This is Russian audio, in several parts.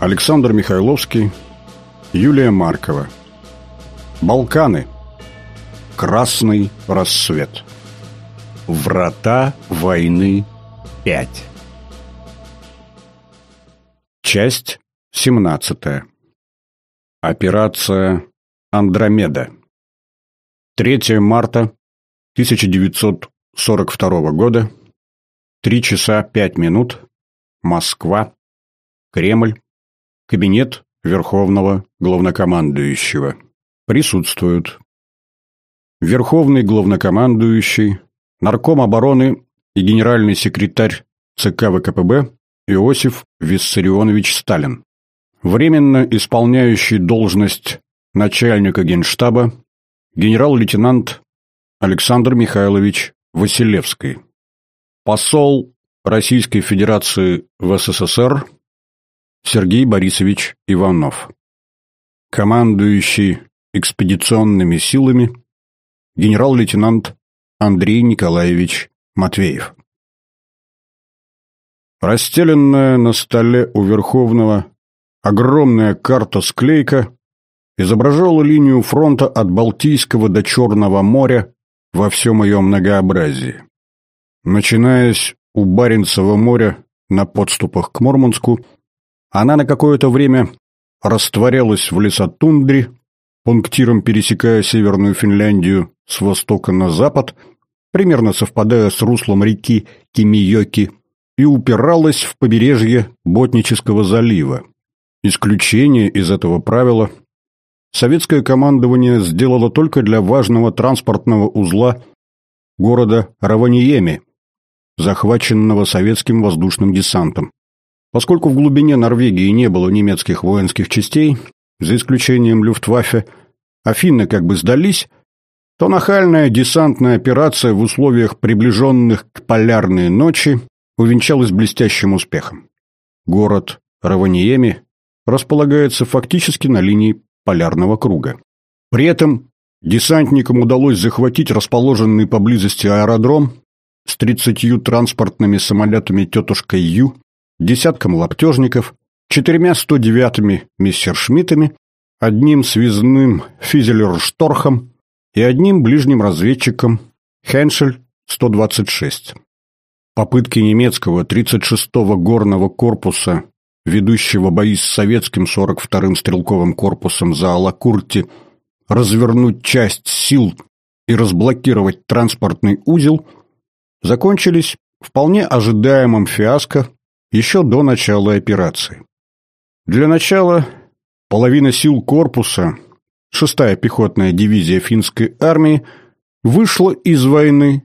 Александр Михайловский, Юлия Маркова. Балканы. Красный рассвет. Врата войны 5. Часть 17. Операция Андромеда. 3 марта 1942 года. 3 часа 5 минут. Москва. Кремль. Кабинет Верховного Главнокомандующего. Присутствуют. Верховный Главнокомандующий, Нарком обороны и генеральный секретарь ЦК ВКПБ Иосиф Виссарионович Сталин. Временно исполняющий должность начальника генштаба генерал-лейтенант Александр Михайлович Василевский. Посол Российской Федерации в СССР Сергей Борисович Иванов. Командующий экспедиционными силами генерал-лейтенант Андрей Николаевич Матвеев. Расстеленная на столе у Верховного огромная карта-склейка изображала линию фронта от Балтийского до Черного моря во всем ее многообразии. Начинаясь у Баренцева моря на подступах к Мурманску, она на какое-то время растворялась в лесотундре, пунктиром пересекая Северную Финляндию с востока на запад, примерно совпадая с руслом реки Кимиёки, и упиралась в побережье Ботнического залива. Исключение из этого правила советское командование сделало только для важного транспортного узла города Раваниеми, захваченного советским воздушным десантом. Поскольку в глубине Норвегии не было немецких воинских частей, за исключением Люфтваффе, а финны как бы сдались, то нахальная десантная операция в условиях, приближенных к полярной ночи, увенчалась блестящим успехом. Город Раваниеми располагается фактически на линии полярного круга. При этом десантникам удалось захватить расположенный поблизости аэродром с 30 транспортными самолетами «Тетушка Ю», десятком лаптежников, четырьмя 109-ми мессершмиттами, одним связным физелершторхом и одним ближним разведчиком Хеншель-126. Попытки немецкого 36-го горного корпуса, ведущего бои с советским 42-м стрелковым корпусом за Алакурти, развернуть часть сил и разблокировать транспортный узел, закончились вполне ожидаемым фиаско еще до начала операции. Для начала половина сил корпуса, шестая пехотная дивизия финской армии, вышла из войны,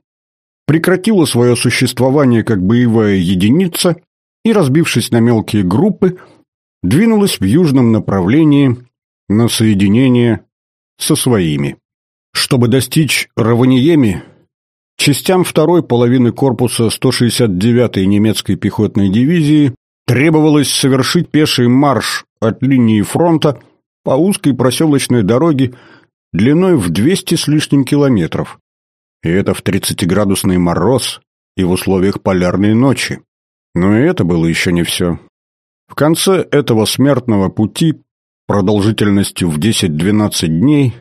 прекратила свое существование как боевая единица и, разбившись на мелкие группы, двинулась в южном направлении на соединение со своими. Чтобы достичь Раваниеми, Частям второй половины корпуса 169-й немецкой пехотной дивизии требовалось совершить пеший марш от линии фронта по узкой проселочной дороге длиной в 200 с лишним километров. И это в 30-градусный мороз и в условиях полярной ночи. Но и это было еще не все. В конце этого смертного пути, продолжительностью в 10-12 дней,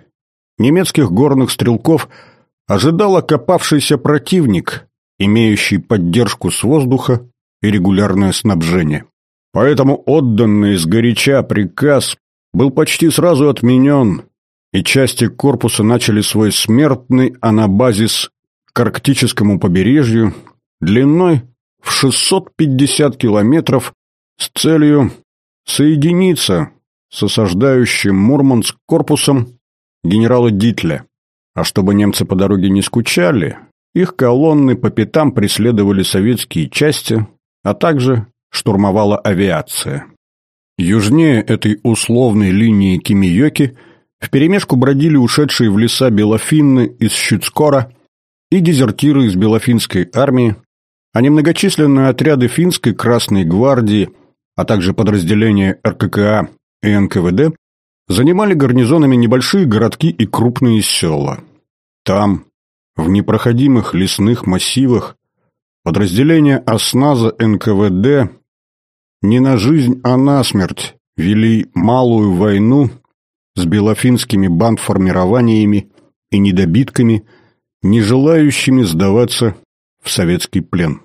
немецких горных стрелков – ожидал окопавшийся противник, имеющий поддержку с воздуха и регулярное снабжение. Поэтому отданный сгоряча приказ был почти сразу отменен, и части корпуса начали свой смертный анабазис к арктическому побережью длиной в 650 километров с целью соединиться с осаждающим Мурманск корпусом генерала Дитля. А чтобы немцы по дороге не скучали, их колонны по пятам преследовали советские части, а также штурмовала авиация. Южнее этой условной линии Кимиёки вперемешку бродили ушедшие в леса белофинны из Щуцкора и дезертиры из белофинской армии, а немногочисленные отряды финской Красной гвардии, а также подразделения РККА и НКВД занимали гарнизонами небольшие городки и крупные села. Там, в непроходимых лесных массивах, подразделения осназа НКВД не на жизнь, а на смерть вели малую войну с белофинскими бандформированиями и недобитками, не желающими сдаваться в советский плен.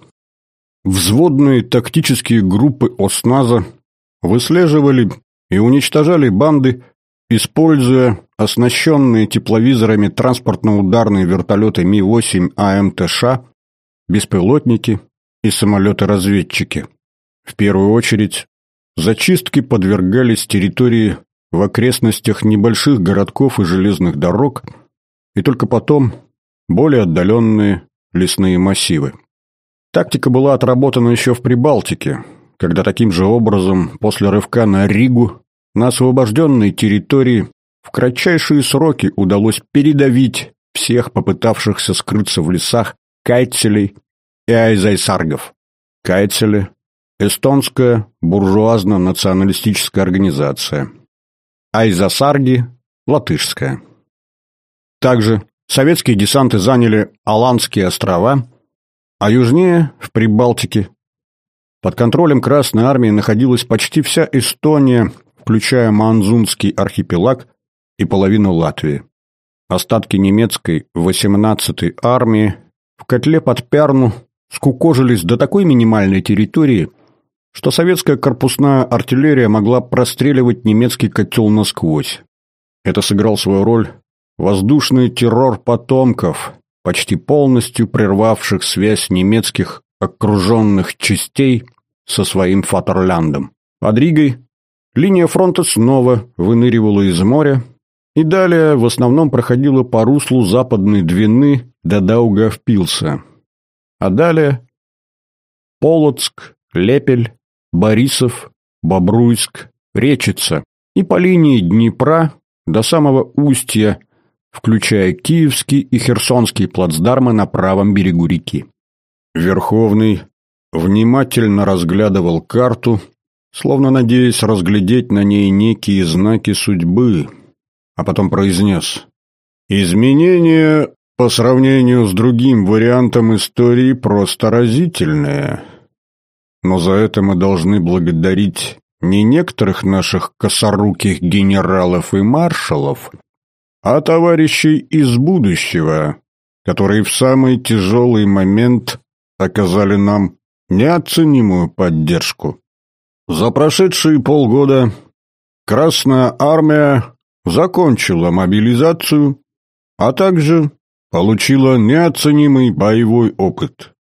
Взводные тактические группы ОСНАЗа выслеживали и уничтожали банды, используя оснащенные тепловизорами транспортно-ударные вертолеты Ми-8 АМТШ, беспилотники и самолеты-разведчики. В первую очередь, зачистки подвергались территории в окрестностях небольших городков и железных дорог, и только потом более отдаленные лесные массивы. Тактика была отработана еще в Прибалтике, когда таким же образом после рывка на Ригу на освобожденной территории в кратчайшие сроки удалось передавить всех попытавшихся скрыться в лесах кайцелей и айзайсаргов. Кайцели – эстонская буржуазно-националистическая организация. Айзасарги – латышская. Также советские десанты заняли Аландские острова, а южнее, в Прибалтике, под контролем Красной Армии находилась почти вся Эстония, включая Манзунский архипелаг и половину Латвии. Остатки немецкой 18-й армии в котле под Пярну скукожились до такой минимальной территории, что советская корпусная артиллерия могла простреливать немецкий котел насквозь. Это сыграл свою роль воздушный террор потомков, почти полностью прервавших связь немецких окруженных частей со своим Фатерляндом. Под Ригой линия фронта снова выныривала из моря и далее в основном проходила по руслу западной Двины до Даугавпилса. А далее Полоцк, Лепель, Борисов, Бобруйск, Речица и по линии Днепра до самого устья, включая Киевский и Херсонский плацдармы на правом берегу реки. Верховный внимательно разглядывал карту, словно надеясь разглядеть на ней некие знаки судьбы, а потом произнес «Изменения по сравнению с другим вариантом истории просто разительные. Но за это мы должны благодарить не некоторых наших косоруких генералов и маршалов, а товарищей из будущего, которые в самый тяжелый момент оказали нам неоценимую поддержку. За прошедшие полгода Красная Армия закончила мобилизацию, а также получила неоценимый боевой опыт.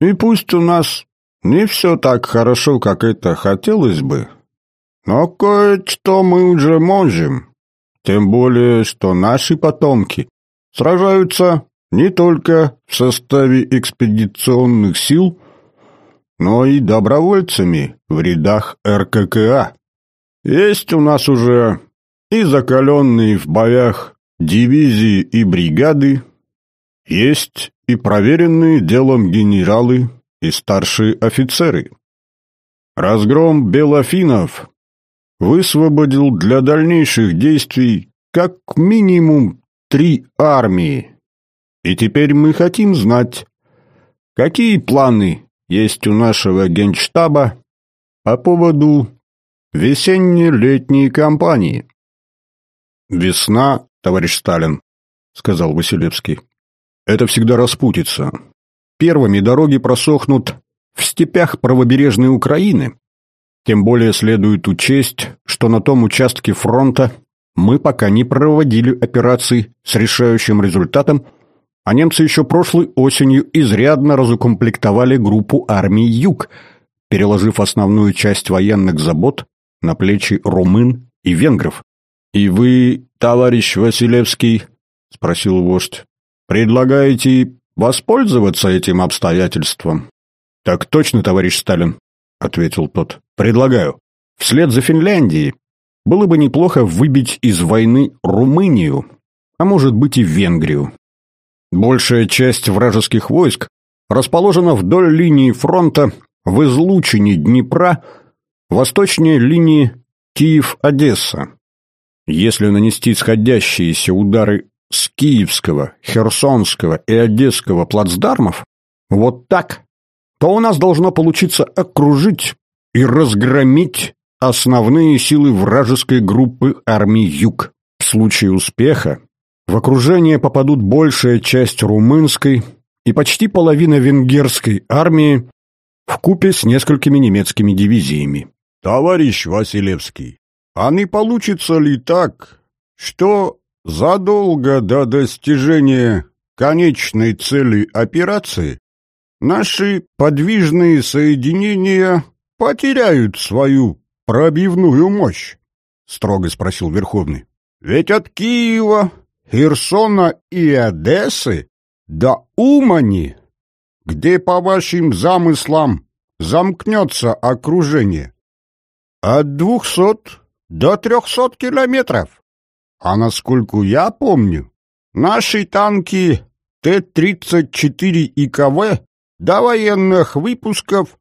И пусть у нас не все так хорошо, как это хотелось бы, но кое-что мы уже можем. Тем более, что наши потомки сражаются не только в составе экспедиционных сил, но и добровольцами в рядах РККА. Есть у нас уже и закаленные в боях дивизии и бригады, есть и проверенные делом генералы и старшие офицеры. Разгром белофинов высвободил для дальнейших действий как минимум три армии, и теперь мы хотим знать, какие планы есть у нашего генштаба по поводу весенне-летней кампании. «Весна, товарищ Сталин», — сказал Василевский. «Это всегда распутится. Первыми дороги просохнут в степях правобережной Украины. Тем более следует учесть, что на том участке фронта мы пока не проводили операций с решающим результатом — а немцы еще прошлой осенью изрядно разукомплектовали группу армии «Юг», переложив основную часть военных забот на плечи румын и венгров. «И вы, товарищ Василевский, — спросил вождь, — предлагаете воспользоваться этим обстоятельством?» «Так точно, товарищ Сталин», — ответил тот. «Предлагаю. Вслед за Финляндией было бы неплохо выбить из войны Румынию, а может быть и Венгрию. Большая часть вражеских войск расположена вдоль линии фронта в излучине Днепра, восточнее линии Киев-Одесса. Если нанести сходящиеся удары с Киевского, Херсонского и Одесского плацдармов, вот так, то у нас должно получиться окружить и разгромить основные силы вражеской группы армий Юг. В случае успеха в окружение попадут большая часть румынской и почти половина венгерской армии в купе с несколькими немецкими дивизиями. Товарищ Василевский, а не получится ли так, что задолго до достижения конечной цели операции наши подвижные соединения потеряют свою пробивную мощь? Строго спросил Верховный. Ведь от Киева, Херсона и Одессы до Умани, где, по вашим замыслам, замкнется окружение, от двухсот до трехсот километров. А насколько я помню, наши танки Т-34 и КВ до военных выпусков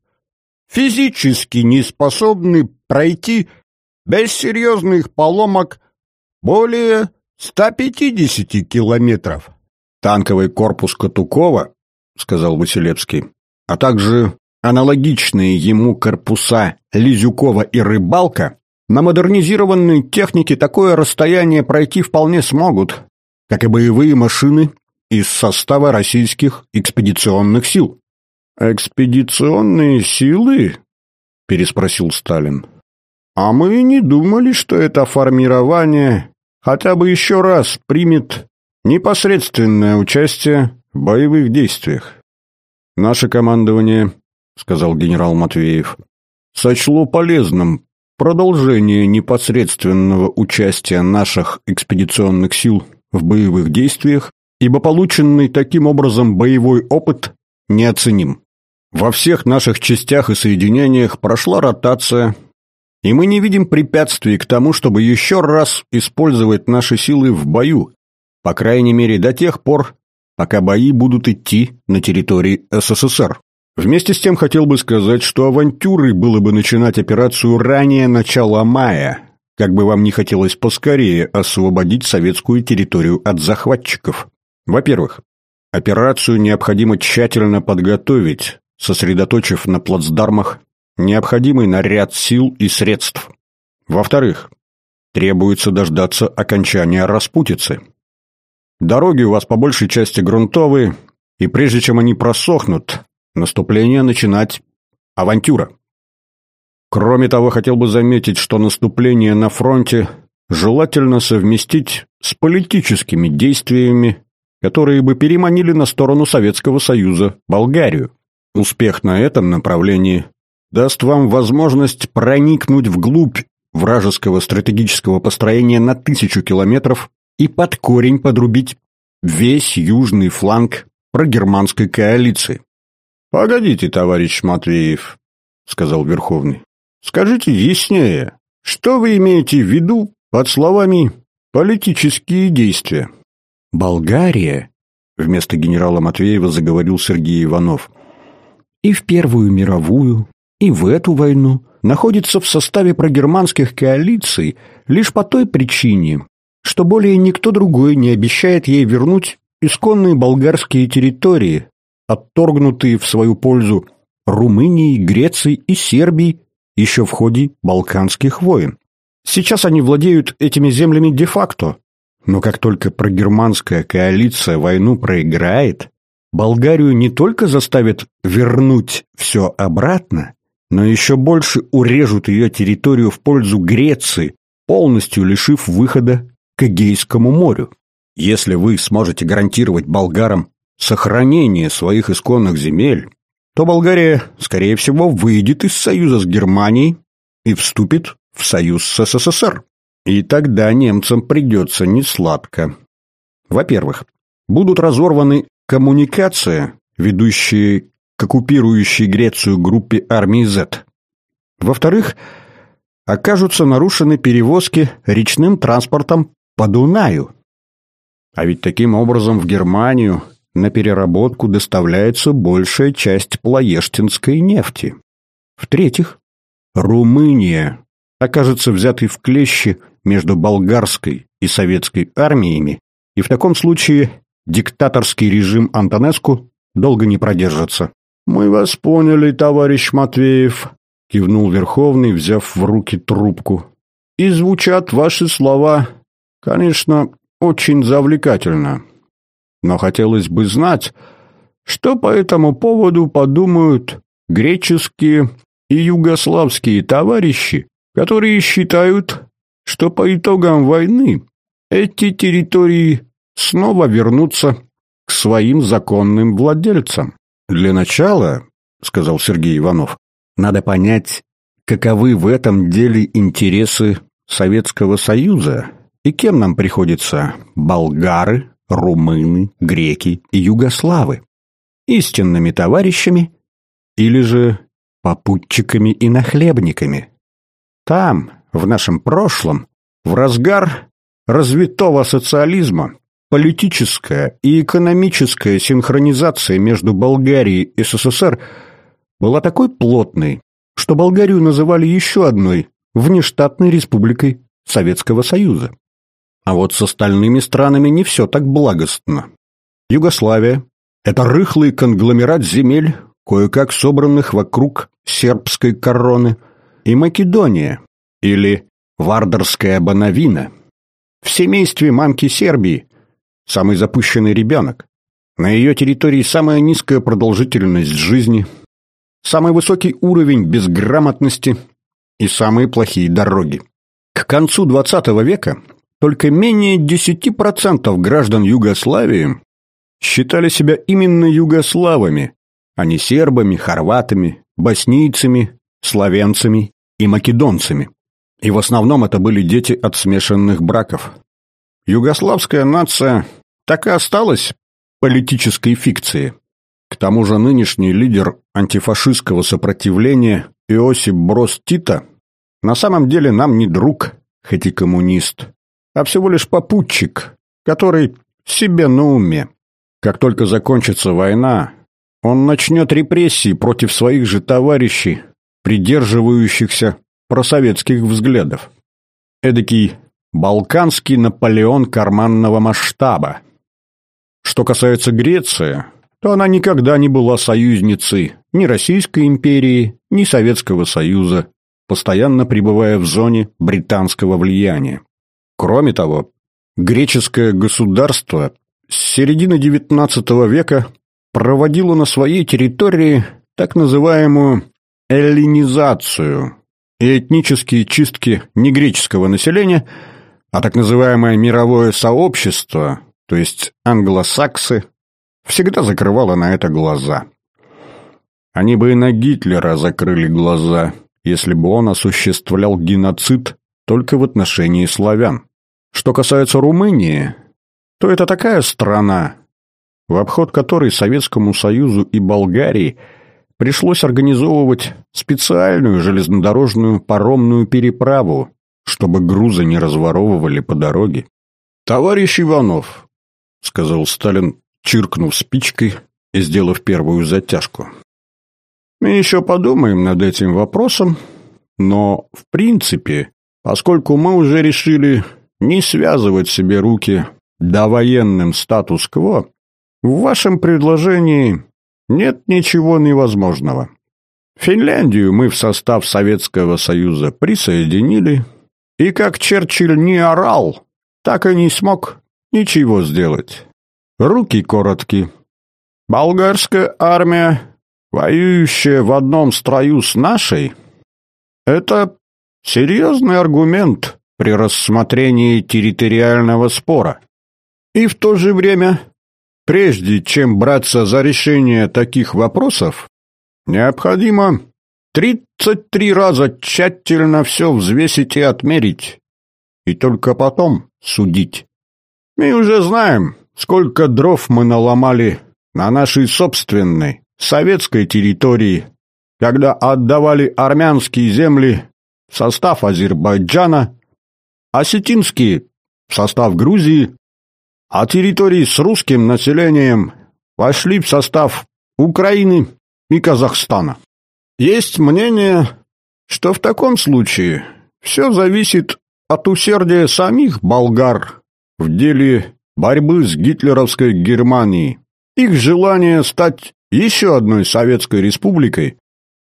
физически не способны пройти без серьезных поломок более 150 километров. Танковый корпус Катукова, сказал Василевский, а также аналогичные ему корпуса Лизюкова и Рыбалка на модернизированной технике такое расстояние пройти вполне смогут, как и боевые машины из состава российских экспедиционных сил. «Экспедиционные силы?» – переспросил Сталин. «А мы не думали, что это формирование хотя бы еще раз примет непосредственное участие в боевых действиях. Наше командование, сказал генерал Матвеев, сочло полезным продолжение непосредственного участия наших экспедиционных сил в боевых действиях, ибо полученный таким образом боевой опыт неоценим. Во всех наших частях и соединениях прошла ротация, и мы не видим препятствий к тому, чтобы еще раз использовать наши силы в бою, по крайней мере до тех пор, пока бои будут идти на территории СССР. Вместе с тем хотел бы сказать, что авантюрой было бы начинать операцию ранее начала мая, как бы вам не хотелось поскорее освободить советскую территорию от захватчиков. Во-первых, операцию необходимо тщательно подготовить, сосредоточив на плацдармах необходимый наряд сил и средств. Во-вторых, требуется дождаться окончания распутицы. Дороги у вас по большей части грунтовые, и прежде чем они просохнут, наступление начинать авантюра. Кроме того, хотел бы заметить, что наступление на фронте желательно совместить с политическими действиями, которые бы переманили на сторону Советского Союза Болгарию. Успех на этом направлении даст вам возможность проникнуть вглубь вражеского стратегического построения на тысячу километров и под корень подрубить весь южный фланг прогерманской коалиции. «Погодите, товарищ Матвеев», — сказал Верховный. «Скажите яснее, что вы имеете в виду под словами «политические действия»?» «Болгария», — вместо генерала Матвеева заговорил Сергей Иванов, «и в Первую мировую, и в эту войну находится в составе прогерманских коалиций лишь по той причине, что более никто другой не обещает ей вернуть исконные болгарские территории, отторгнутые в свою пользу Румынией, Грецией и Сербией еще в ходе Балканских войн. Сейчас они владеют этими землями де-факто, но как только прогерманская коалиция войну проиграет, Болгарию не только заставят вернуть все обратно, но еще больше урежут ее территорию в пользу Греции, полностью лишив выхода к Эгейскому морю. Если вы сможете гарантировать болгарам сохранение своих исконных земель, то Болгария, скорее всего, выйдет из союза с Германией и вступит в союз с СССР. И тогда немцам придется несладко. Во-первых, будут разорваны коммуникации, ведущие к оккупирующей Грецию группе армии Z. Во-вторых, окажутся нарушены перевозки речным транспортом по Дунаю. А ведь таким образом в Германию на переработку доставляется большая часть плоештинской нефти. В-третьих, Румыния окажется взятой в клещи между болгарской и советской армиями, и в таком случае диктаторский режим Антонеску долго не продержится. «Мы вас поняли, товарищ Матвеев», — кивнул Верховный, взяв в руки трубку. «И звучат ваши слова, конечно, очень завлекательно. Но хотелось бы знать, что по этому поводу подумают греческие и югославские товарищи, которые считают, что по итогам войны эти территории снова вернутся к своим законным владельцам. Для начала, сказал Сергей Иванов, надо понять, каковы в этом деле интересы Советского Союза и кем нам приходится болгары, румыны, греки и югославы. Истинными товарищами или же попутчиками и нахлебниками. Там, в нашем прошлом, в разгар развитого социализма, политическая и экономическая синхронизация между Болгарией и СССР была такой плотной, что Болгарию называли еще одной внештатной республикой Советского Союза. А вот с остальными странами не все так благостно. Югославия – это рыхлый конгломерат земель, кое-как собранных вокруг сербской короны, и Македония, или Вардарская Банавина, в семействе мамки Сербии, самый запущенный ребенок. На ее территории самая низкая продолжительность жизни, самый высокий уровень безграмотности и самые плохие дороги. К концу XX века только менее 10% граждан Югославии считали себя именно югославами, а не сербами, хорватами, боснийцами, славянцами и македонцами. И в основном это были дети от смешанных браков. Югославская нация так и осталась политической фикцией. К тому же нынешний лидер антифашистского сопротивления Иосип Брос Тита на самом деле нам не друг, хоть и коммунист, а всего лишь попутчик, который себе на уме. Как только закончится война, он начнет репрессии против своих же товарищей, придерживающихся просоветских взглядов. Эдакий балканский Наполеон карманного масштаба. Что касается Греции, то она никогда не была союзницей ни Российской империи, ни Советского Союза, постоянно пребывая в зоне британского влияния. Кроме того, греческое государство с середины XIX века проводило на своей территории так называемую эллинизацию и этнические чистки негреческого населения, а так называемое мировое сообщество, то есть англосаксы, всегда закрывало на это глаза. Они бы и на Гитлера закрыли глаза, если бы он осуществлял геноцид только в отношении славян. Что касается Румынии, то это такая страна, в обход которой Советскому Союзу и Болгарии пришлось организовывать специальную железнодорожную паромную переправу, чтобы грузы не разворовывали по дороге. «Товарищ Иванов», — сказал Сталин, чиркнув спичкой и сделав первую затяжку. «Мы еще подумаем над этим вопросом, но, в принципе, поскольку мы уже решили не связывать себе руки довоенным статус-кво, в вашем предложении нет ничего невозможного. Финляндию мы в состав Советского Союза присоединили, и как Черчилль не орал, так и не смог ничего сделать. Руки короткие. Болгарская армия, воюющая в одном строю с нашей, это серьезный аргумент при рассмотрении территориального спора. И в то же время, прежде чем браться за решение таких вопросов, необходимо 33 раза тщательно все взвесить и отмерить, и только потом судить. Мы уже знаем, сколько дров мы наломали на нашей собственной, советской территории, когда отдавали армянские земли в состав Азербайджана осетинские в состав Грузии, а территории с русским населением вошли в состав Украины и Казахстана. Есть мнение, что в таком случае все зависит от усердия самих болгар в деле борьбы с гитлеровской Германией, их желание стать еще одной советской республикой,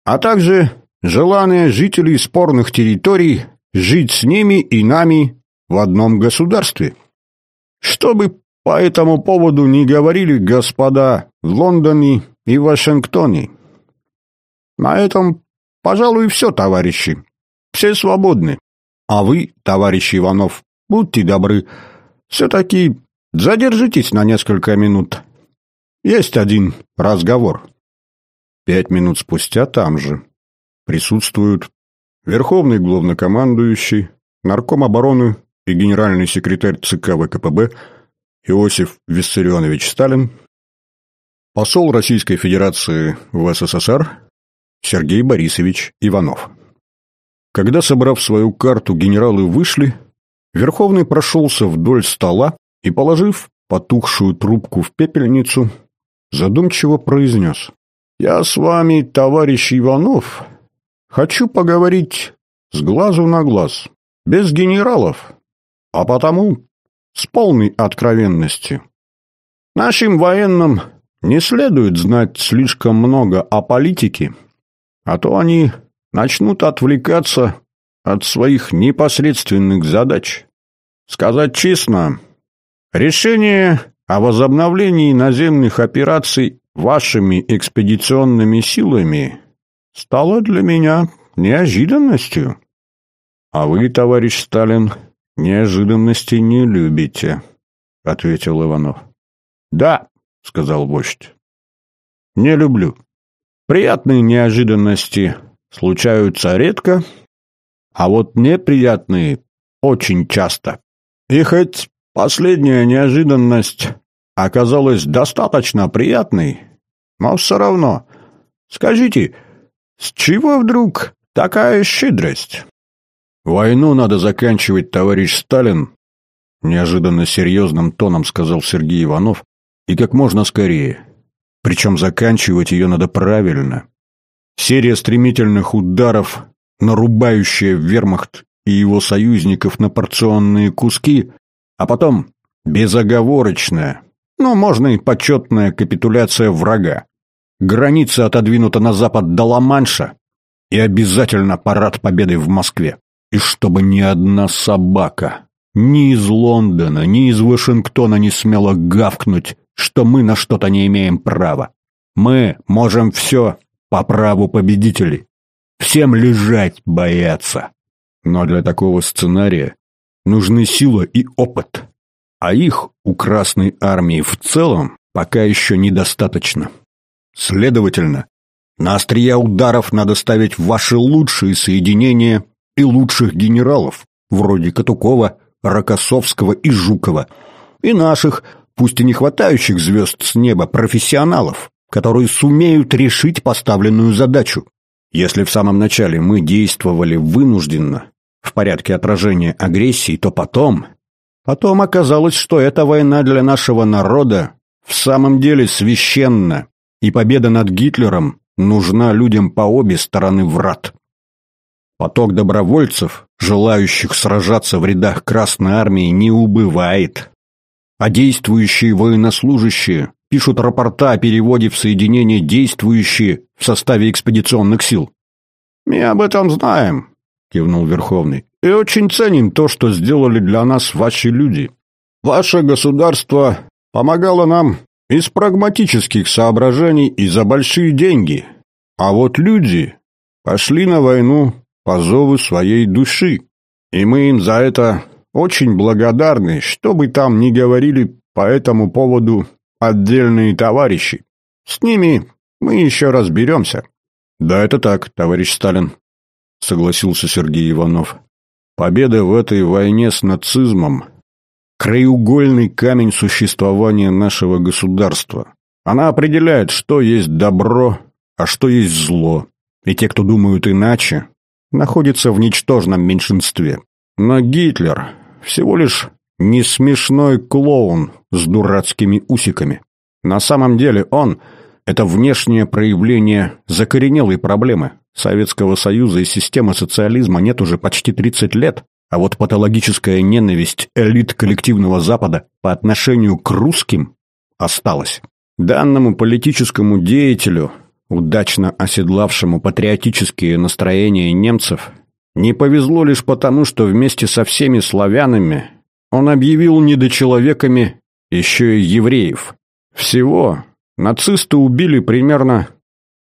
а также желание жителей спорных территорий жить с ними и нами в одном государстве. Что бы по этому поводу не говорили господа в Лондоне и Вашингтоне. На этом, пожалуй, все, товарищи. Все свободны. А вы, товарищ Иванов, будьте добры, все-таки задержитесь на несколько минут. Есть один разговор. Пять минут спустя там же присутствуют Верховный главнокомандующий, нарком обороны и генеральный секретарь ЦК ВКПБ Иосиф Виссарионович Сталин, посол Российской Федерации в СССР Сергей Борисович Иванов. Когда, собрав свою карту, генералы вышли, Верховный прошелся вдоль стола и, положив потухшую трубку в пепельницу, задумчиво произнес. «Я с вами, товарищ Иванов, хочу поговорить с глазу на глаз, без генералов, а потому с полной откровенностью. Нашим военным не следует знать слишком много о политике, а то они начнут отвлекаться от своих непосредственных задач. Сказать честно, решение о возобновлении наземных операций вашими экспедиционными силами стало для меня неожиданностью. А вы, товарищ Сталин, неожиданности не любите, — ответил Иванов. — Да, — сказал вождь, — не люблю. Приятные неожиданности случаются редко, а вот неприятные очень часто. И хоть последняя неожиданность оказалась достаточно приятной, но все равно, скажите, с чего вдруг такая щедрость? Войну надо заканчивать, товарищ Сталин, неожиданно серьезным тоном сказал Сергей Иванов, и как можно скорее. Причем заканчивать ее надо правильно. Серия стремительных ударов, нарубающая вермахт и его союзников на порционные куски, а потом безоговорочная, но можно и почетная капитуляция врага. Граница отодвинута на запад до Ла-Манша и обязательно парад победы в Москве. И чтобы ни одна собака, ни из Лондона, ни из Вашингтона не смела гавкнуть что мы на что-то не имеем права. Мы можем все по праву победителей. Всем лежать бояться. Но для такого сценария нужны сила и опыт. А их у Красной Армии в целом пока еще недостаточно. Следовательно, на острия ударов надо ставить ваши лучшие соединения и лучших генералов, вроде Катукова, Рокоссовского и Жукова, и наших, пусть и не хватающих звезд с неба, профессионалов, которые сумеют решить поставленную задачу. Если в самом начале мы действовали вынужденно, в порядке отражения агрессии, то потом... Потом оказалось, что эта война для нашего народа в самом деле священна, и победа над Гитлером нужна людям по обе стороны врат. Поток добровольцев, желающих сражаться в рядах Красной Армии, не убывает а действующие военнослужащие пишут рапорта о переводе в соединение действующие в составе экспедиционных сил. «Мы об этом знаем», — кивнул Верховный, — «и очень ценим то, что сделали для нас ваши люди. Ваше государство помогало нам из прагматических соображений и за большие деньги, а вот люди пошли на войну по зову своей души, и мы им за это очень благодарны, что бы там ни говорили по этому поводу отдельные товарищи. С ними мы еще разберемся. Да, это так, товарищ Сталин, согласился Сергей Иванов. Победа в этой войне с нацизмом – краеугольный камень существования нашего государства. Она определяет, что есть добро, а что есть зло. И те, кто думают иначе, находятся в ничтожном меньшинстве. Но Гитлер всего лишь не смешной клоун с дурацкими усиками. На самом деле он – это внешнее проявление закоренелой проблемы. Советского Союза и системы социализма нет уже почти 30 лет, а вот патологическая ненависть элит коллективного Запада по отношению к русским осталась. Данному политическому деятелю удачно оседлавшему патриотические настроения немцев, не повезло лишь потому, что вместе со всеми славянами он объявил недочеловеками еще и евреев. Всего нацисты убили примерно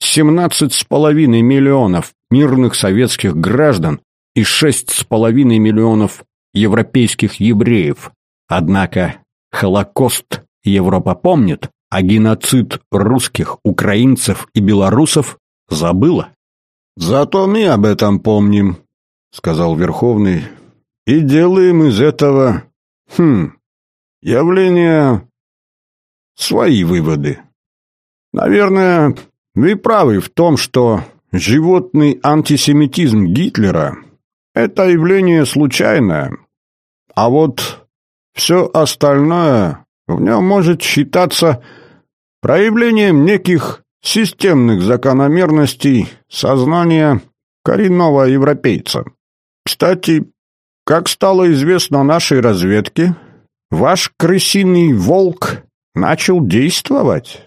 17,5 миллионов мирных советских граждан и 6,5 миллионов европейских евреев. Однако Холокост Европа помнит, а геноцид русских, украинцев и белорусов забыла. «Зато мы об этом помним», — сказал Верховный, — «и делаем из этого, хм, явления свои выводы. Наверное, вы правы в том, что животный антисемитизм Гитлера – это явление случайное, а вот все остальное в нем может считаться проявлением неких системных закономерностей сознания коренного европейца. Кстати, как стало известно нашей разведке, ваш крысиный волк начал действовать,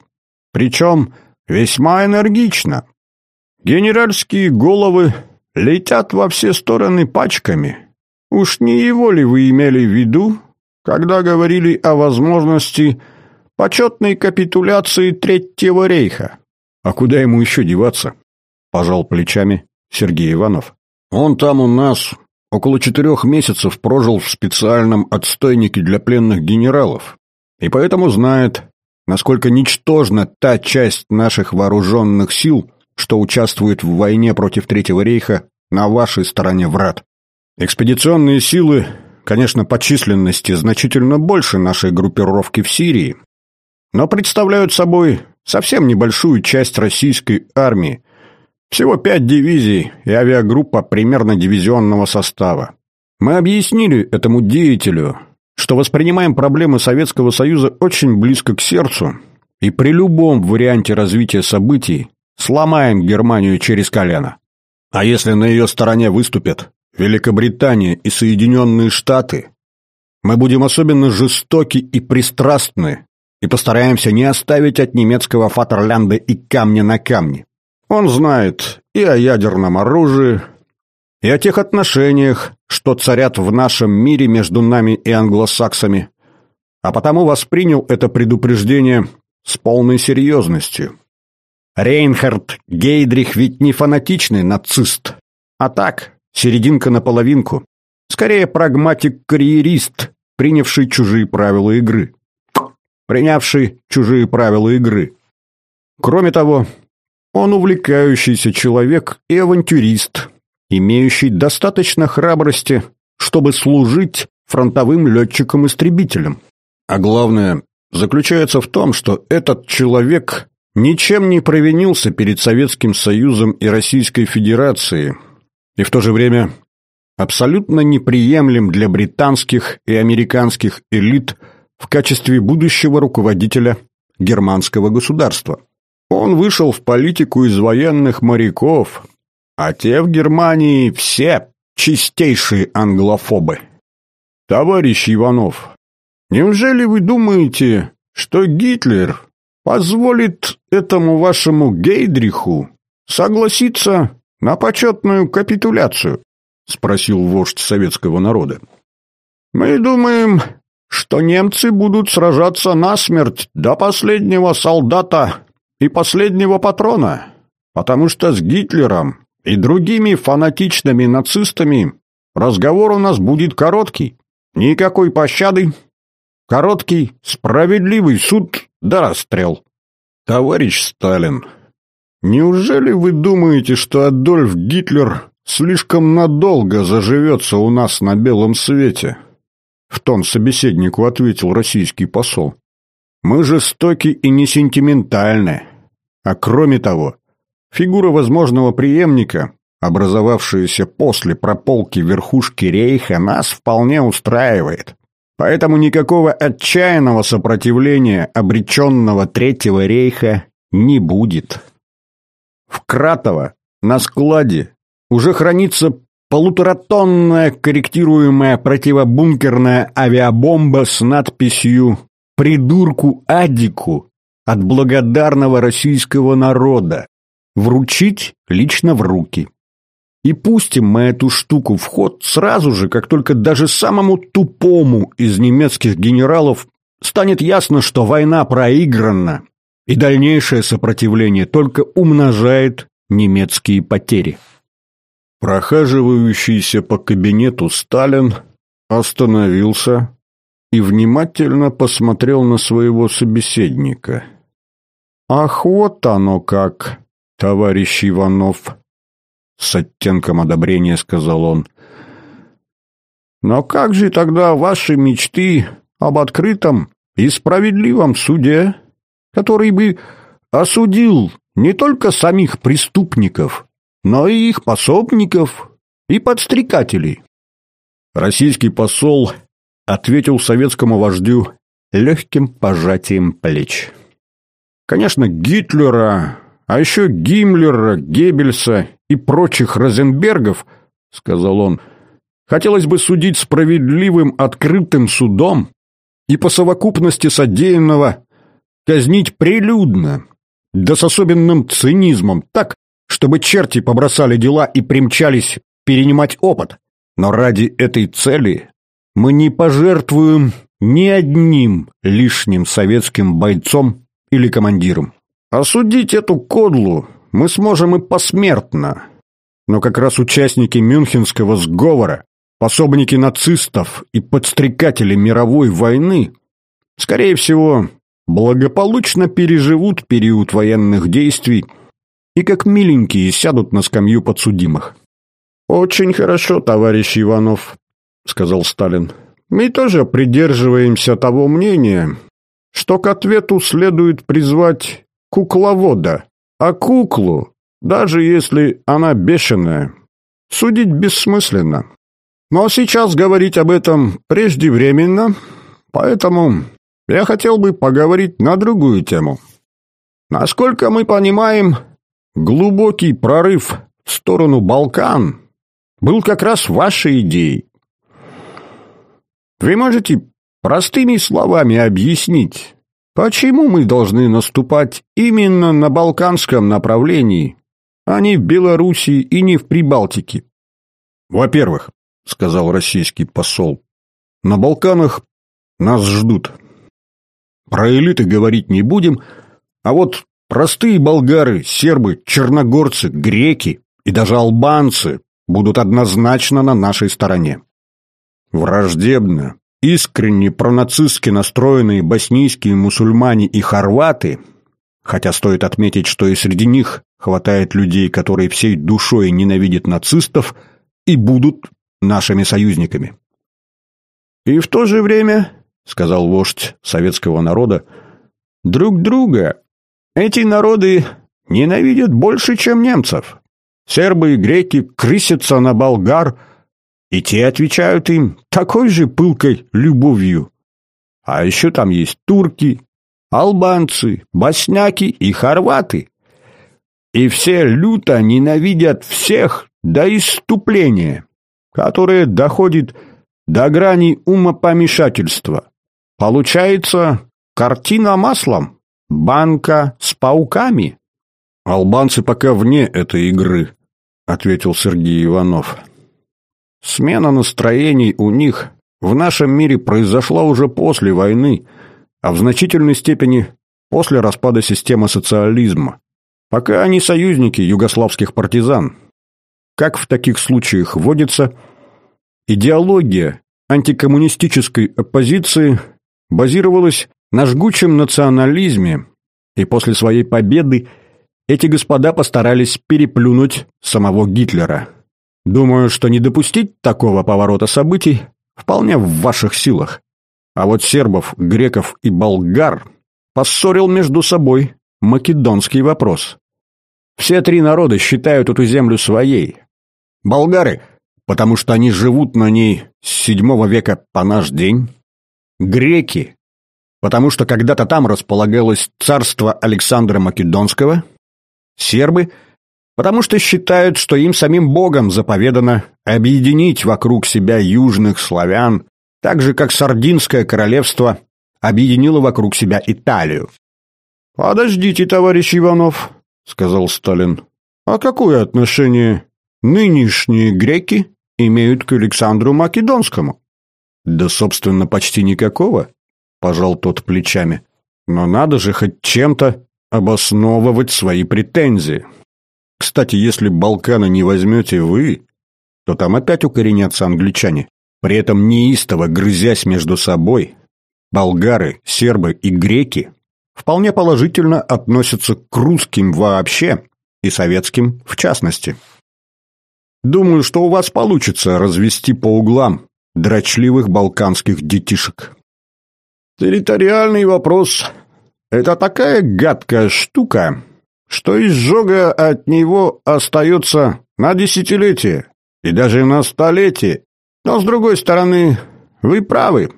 причем весьма энергично. Генеральские головы летят во все стороны пачками. Уж не его ли вы имели в виду, когда говорили о возможности почетной капитуляции Третьего рейха? А куда ему еще деваться? Пожал плечами Сергей Иванов. Он там у нас около четырех месяцев прожил в специальном отстойнике для пленных генералов, и поэтому знает, насколько ничтожна та часть наших вооруженных сил, что участвует в войне против Третьего рейха на вашей стороне врат. Экспедиционные силы, конечно, по численности значительно больше нашей группировки в Сирии, но представляют собой совсем небольшую часть российской армии, всего пять дивизий и авиагруппа примерно дивизионного состава. Мы объяснили этому деятелю, что воспринимаем проблемы Советского Союза очень близко к сердцу и при любом варианте развития событий сломаем Германию через колено. А если на ее стороне выступят Великобритания и Соединенные Штаты, мы будем особенно жестоки и пристрастны и постараемся не оставить от немецкого Фатерлянда и камня на камне. Он знает и о ядерном оружии, и о тех отношениях, что царят в нашем мире между нами и англосаксами, а потому воспринял это предупреждение с полной серьезностью. Рейнхард Гейдрих ведь не фанатичный нацист, а так, серединка на половинку, скорее прагматик-карьерист, принявший чужие правила игры. Принявший чужие правила игры. Кроме того, он увлекающийся человек и авантюрист, имеющий достаточно храбрости, чтобы служить фронтовым летчиком-истребителем. А главное заключается в том, что этот человек ничем не провинился перед Советским Союзом и Российской Федерацией, и в то же время абсолютно неприемлем для британских и американских элит в качестве будущего руководителя германского государства. Он вышел в политику из военных моряков, а те в Германии все чистейшие англофобы. Товарищ Иванов, неужели вы думаете, что Гитлер позволит этому вашему Гейдриху согласиться на почетную капитуляцию? Спросил вождь советского народа. Мы думаем, что немцы будут сражаться насмерть до последнего солдата и последнего патрона, потому что с Гитлером и другими фанатичными нацистами разговор у нас будет короткий. Никакой пощады. Короткий, справедливый суд да расстрел. Товарищ Сталин, неужели вы думаете, что Адольф Гитлер слишком надолго заживется у нас на белом свете? В тон собеседнику ответил российский посол. Мы жестоки и не сентиментальны. А кроме того, фигура возможного преемника, образовавшаяся после прополки верхушки рейха, нас вполне устраивает. Поэтому никакого отчаянного сопротивления обреченного Третьего рейха не будет. В Кратово на складе уже хранится полуторатонная корректируемая противобункерная авиабомба с надписью придурку Адику от благодарного российского народа. вручить лично в руки. И пустим мы эту штуку в ход сразу же, как только даже самому тупому из немецких генералов станет ясно, что война проиграна, и дальнейшее сопротивление только умножает немецкие потери. Прохаживающийся по кабинету Сталин остановился и внимательно посмотрел на своего собеседника. «Ах, вот оно как, товарищ Иванов!» С оттенком одобрения сказал он. «Но как же тогда ваши мечты об открытом и справедливом суде, который бы осудил не только самих преступников, но и их пособников и подстрекателей?» Российский посол ответил советскому вождю легким пожатием плеч. Конечно, Гитлера, а еще Гиммлера, Геббельса и прочих Розенбергов, сказал он, хотелось бы судить справедливым открытым судом и по совокупности содеянного казнить прилюдно, да с особенным цинизмом, так, чтобы черти побросали дела и примчались перенимать опыт. Но ради этой цели мы не пожертвуем ни одним лишним советским бойцом или командиром. Осудить эту кодлу мы сможем и посмертно. Но как раз участники Мюнхенского сговора, пособники нацистов и подстрекатели мировой войны, скорее всего, благополучно переживут период военных действий и как миленькие сядут на скамью подсудимых. «Очень хорошо, товарищ Иванов», — сказал Сталин. «Мы тоже придерживаемся того мнения, что к ответу следует призвать кукловода, а куклу, даже если она бешеная, судить бессмысленно. Но сейчас говорить об этом преждевременно, поэтому я хотел бы поговорить на другую тему. Насколько мы понимаем, глубокий прорыв в сторону Балкан был как раз вашей идеей. Вы можете простыми словами объяснить, почему мы должны наступать именно на балканском направлении, а не в Белоруссии и не в Прибалтике? Во-первых, сказал российский посол, на Балканах нас ждут. Про элиты говорить не будем, а вот простые болгары, сербы, черногорцы, греки и даже албанцы будут однозначно на нашей стороне. Враждебно, искренне пронацистски настроенные боснийские мусульмане и хорваты, хотя стоит отметить, что и среди них хватает людей, которые всей душой ненавидят нацистов и будут нашими союзниками. И в то же время, сказал вождь советского народа, друг друга эти народы ненавидят больше, чем немцев. Сербы и греки крысятся на болгар, и те отвечают им такой же пылкой любовью. А еще там есть турки, албанцы, босняки и хорваты. И все люто ненавидят всех до иступления, которое доходит до грани умопомешательства. Получается картина маслом, банка с пауками. Албанцы пока вне этой игры, ответил Сергей Иванов. Смена настроений у них в нашем мире произошла уже после войны, а в значительной степени после распада системы социализма. Пока они союзники югославских партизан. Как в таких случаях водится, идеология антикоммунистической оппозиции базировалась на жгучем национализме, и после своей победы эти господа постарались переплюнуть самого Гитлера. Думаю, что не допустить такого поворота событий вполне в ваших силах. А вот сербов, греков и болгар поссорил между собой македонский вопрос. Все три народа считают эту землю своей. Болгары, потому что они живут на ней с седьмого века по наш день. Греки, потому что когда-то там располагалось царство Александра Македонского – Сербы, потому что считают, что им самим Богом заповедано объединить вокруг себя южных славян, так же, как Сардинское королевство объединило вокруг себя Италию. «Подождите, товарищ Иванов», сказал Сталин. А какое отношение нынешние греки имеют к Александру Македонскому? Да, собственно, почти никакого, пожал тот плечами. Но надо же хоть чем-то обосновывать свои претензии. Кстати, если Балканы не возьмете вы, то там опять укоренятся англичане. При этом неистово грызясь между собой, болгары, сербы и греки вполне положительно относятся к русским вообще и советским в частности. Думаю, что у вас получится развести по углам дрочливых балканских детишек. Территориальный вопрос – это такая гадкая штука, что изжога от него остается на десятилетие и даже на столетие. Но, с другой стороны, вы правы,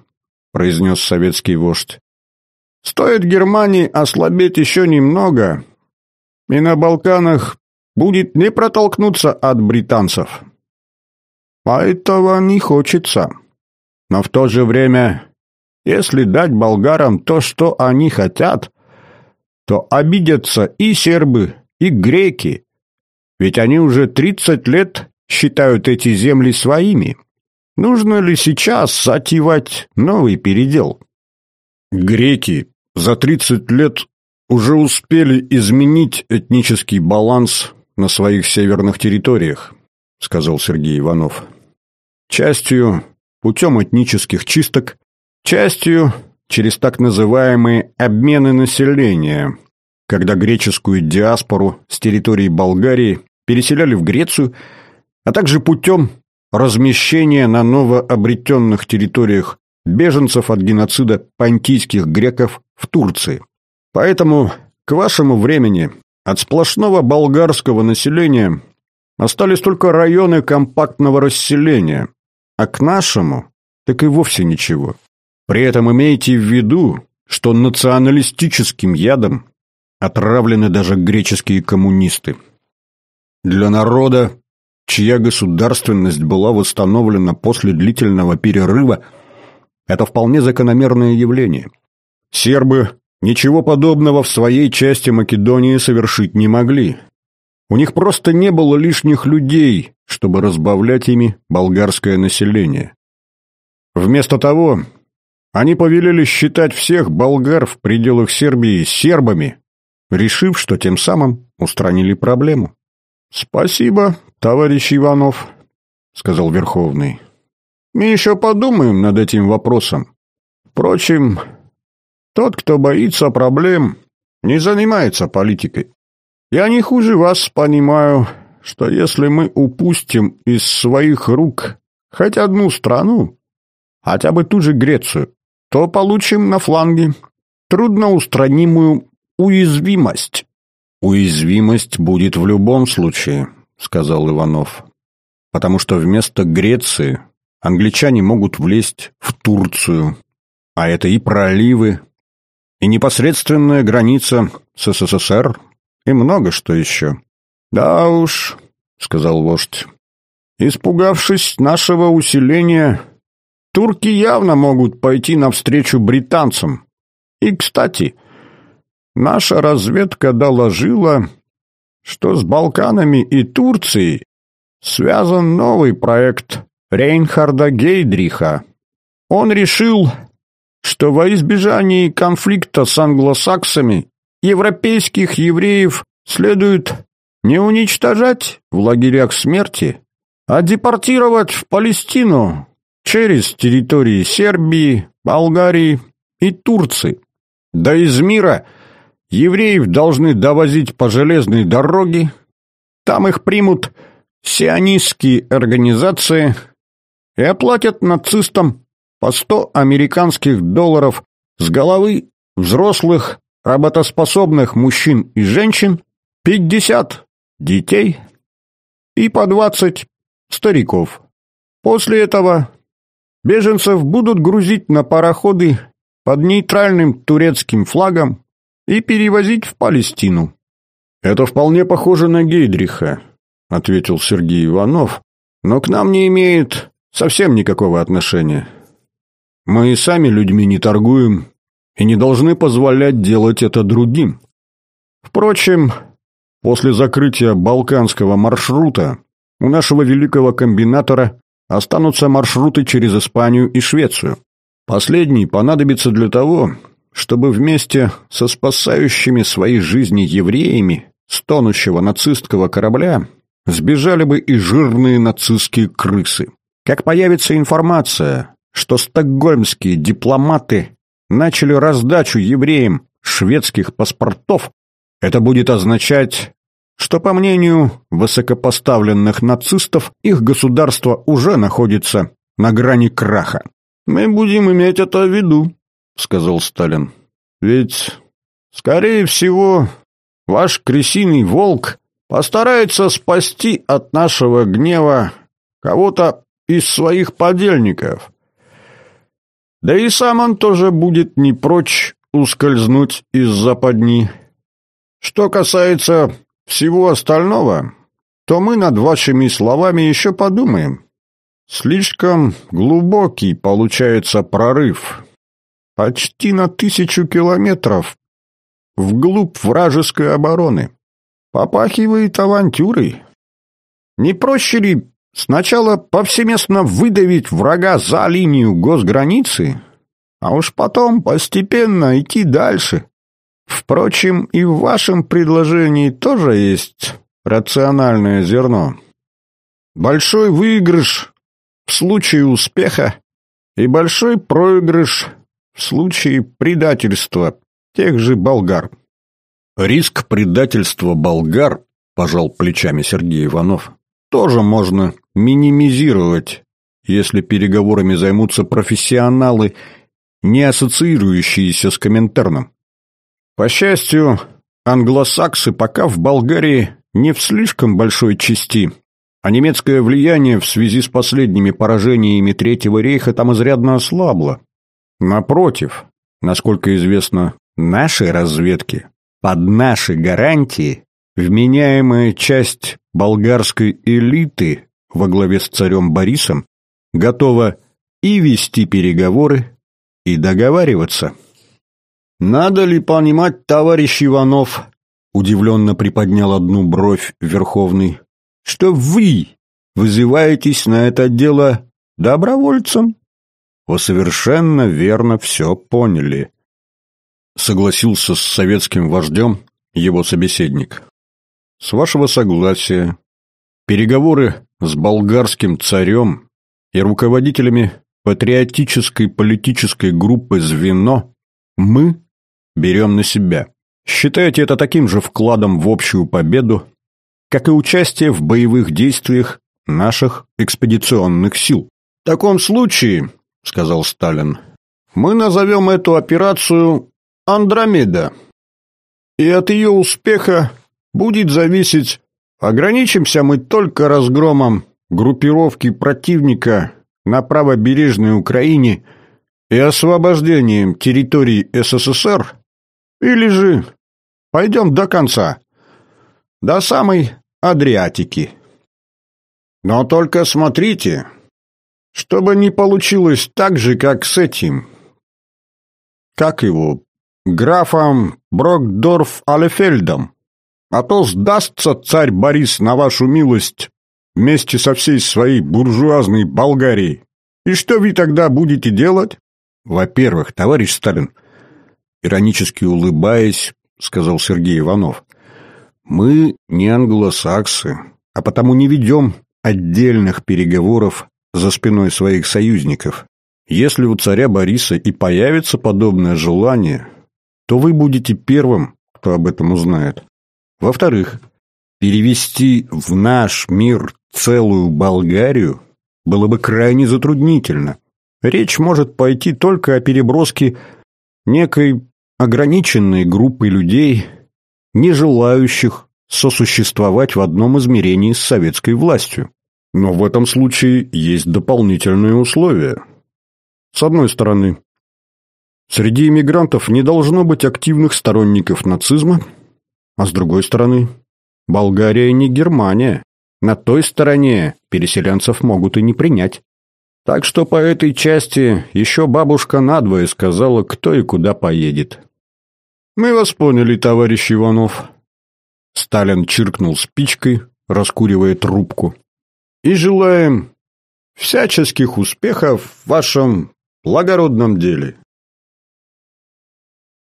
произнес советский вождь. Стоит Германии ослабеть еще немного, и на Балканах будет не протолкнуться от британцев. А этого не хочется. Но в то же время, если дать болгарам то, что они хотят, то обидятся и сербы, и греки, ведь они уже 30 лет считают эти земли своими. Нужно ли сейчас затевать новый передел? Греки за 30 лет уже успели изменить этнический баланс на своих северных территориях, сказал Сергей Иванов. Частью путем этнических чисток, частью через так называемые обмены населения, когда греческую диаспору с территории Болгарии переселяли в Грецию, а также путем размещения на новообретенных территориях беженцев от геноцида понтийских греков в Турции. Поэтому к вашему времени от сплошного болгарского населения остались только районы компактного расселения, а к нашему так и вовсе ничего. При этом имейте в виду, что националистическим ядом отравлены даже греческие коммунисты. Для народа, чья государственность была восстановлена после длительного перерыва, это вполне закономерное явление. Сербы ничего подобного в своей части Македонии совершить не могли. У них просто не было лишних людей, чтобы разбавлять ими болгарское население. Вместо того, они повелели считать всех болгар в пределах Сербии сербами, решив, что тем самым устранили проблему. «Спасибо, товарищ Иванов», — сказал Верховный. «Мы еще подумаем над этим вопросом. Впрочем, тот, кто боится проблем, не занимается политикой. Я не хуже вас понимаю, что если мы упустим из своих рук хоть одну страну, хотя бы ту же Грецию, то получим на фланге трудноустранимую уязвимость. «Уязвимость будет в любом случае», — сказал Иванов. «Потому что вместо Греции англичане могут влезть в Турцию, а это и проливы, и непосредственная граница с СССР, и много что еще». «Да уж», — сказал вождь, — «испугавшись нашего усиления, турки явно могут пойти навстречу британцам. И, кстати, — Наша разведка доложила, что с Балканами и Турцией связан новый проект Рейнхарда Гейдриха. Он решил, что во избежании конфликта с англосаксами европейских евреев следует не уничтожать в лагерях смерти, а депортировать в Палестину через территории Сербии, Болгарии и Турции. До Измира – Евреев должны довозить по железной дороге, там их примут сионистские организации и оплатят нацистам по 100 американских долларов с головы взрослых, работоспособных мужчин и женщин, 50 детей и по 20 стариков. После этого беженцев будут грузить на пароходы под нейтральным турецким флагом и перевозить в Палестину. «Это вполне похоже на Гейдриха», — ответил Сергей Иванов, «но к нам не имеет совсем никакого отношения. Мы и сами людьми не торгуем и не должны позволять делать это другим. Впрочем, После закрытия балканского маршрута у нашего великого комбинатора останутся маршруты через Испанию и Швецию. Последний понадобится для того, чтобы вместе со спасающими свои жизни евреями с тонущего нацистского корабля сбежали бы и жирные нацистские крысы. Как появится информация, что стокгольмские дипломаты начали раздачу евреям шведских паспортов, это будет означать, что, по мнению высокопоставленных нацистов, их государство уже находится на грани краха. «Мы будем иметь это в виду», — сказал Сталин. «Ведь, скорее всего, ваш крысиный волк постарается спасти от нашего гнева кого-то из своих подельников. Да и сам он тоже будет не прочь ускользнуть из западни. Что касается всего остального, то мы над вашими словами еще подумаем. Слишком глубокий получается прорыв. Почти на тысячу километров вглубь вражеской обороны. Попахивает авантюрой. Не проще ли сначала повсеместно выдавить врага за линию госграницы, а уж потом постепенно идти дальше? Впрочем, и в вашем предложении тоже есть рациональное зерно. Большой выигрыш в случае успеха и большой проигрыш в случае предательства тех же болгар. Риск предательства болгар, пожал плечами Сергей Иванов, тоже можно минимизировать, если переговорами займутся профессионалы, не ассоциирующиеся с Коминтерном. По счастью, англосаксы пока в Болгарии не в слишком большой части, а немецкое влияние в связи с последними поражениями Третьего рейха там изрядно ослабло. Напротив, насколько известно нашей разведке, под наши гарантии вменяемая часть болгарской элиты во главе с царем Борисом готова и вести переговоры, и договариваться. «Надо ли понимать, товарищ Иванов?» — удивленно приподнял одну бровь Верховный. «Что вы вызываетесь на это дело добровольцем?» «Вы совершенно верно все поняли», — согласился с советским вождем его собеседник. «С вашего согласия, переговоры с болгарским царем и руководителями патриотической политической группы «Звено» мы берем на себя. Считайте это таким же вкладом в общую победу, как и участие в боевых действиях наших экспедиционных сил. В таком случае, сказал Сталин, мы назовем эту операцию «Андромеда». И от ее успеха будет зависеть, ограничимся мы только разгромом группировки противника на правобережной Украине и освобождением территорий СССР, или же пойдем до конца, до самой Адриатики. Но только смотрите, чтобы не получилось так же, как с этим. Как его? Графом Брокдорф-Алефельдом. А то сдастся царь Борис на вашу милость вместе со всей своей буржуазной Болгарией. И что вы тогда будете делать? Во-первых, товарищ Сталин, иронически улыбаясь, сказал Сергей Иванов, мы не англосаксы, а потому не ведем отдельных переговоров за спиной своих союзников. Если у царя Бориса и появится подобное желание, то вы будете первым, кто об этом узнает. Во-вторых, перевести в наш мир целую Болгарию было бы крайне затруднительно. Речь может пойти только о переброске некой ограниченной группы людей, не желающих сосуществовать в одном измерении с советской властью. Но в этом случае есть дополнительные условия. С одной стороны, среди иммигрантов не должно быть активных сторонников нацизма, а с другой стороны, Болгария не Германия. На той стороне переселенцев могут и не принять. Так что по этой части еще бабушка надвое сказала, кто и куда поедет. «Мы вас поняли, товарищ Иванов», Сталин чиркнул спичкой, раскуривая трубку. «И желаем всяческих успехов в вашем благородном деле.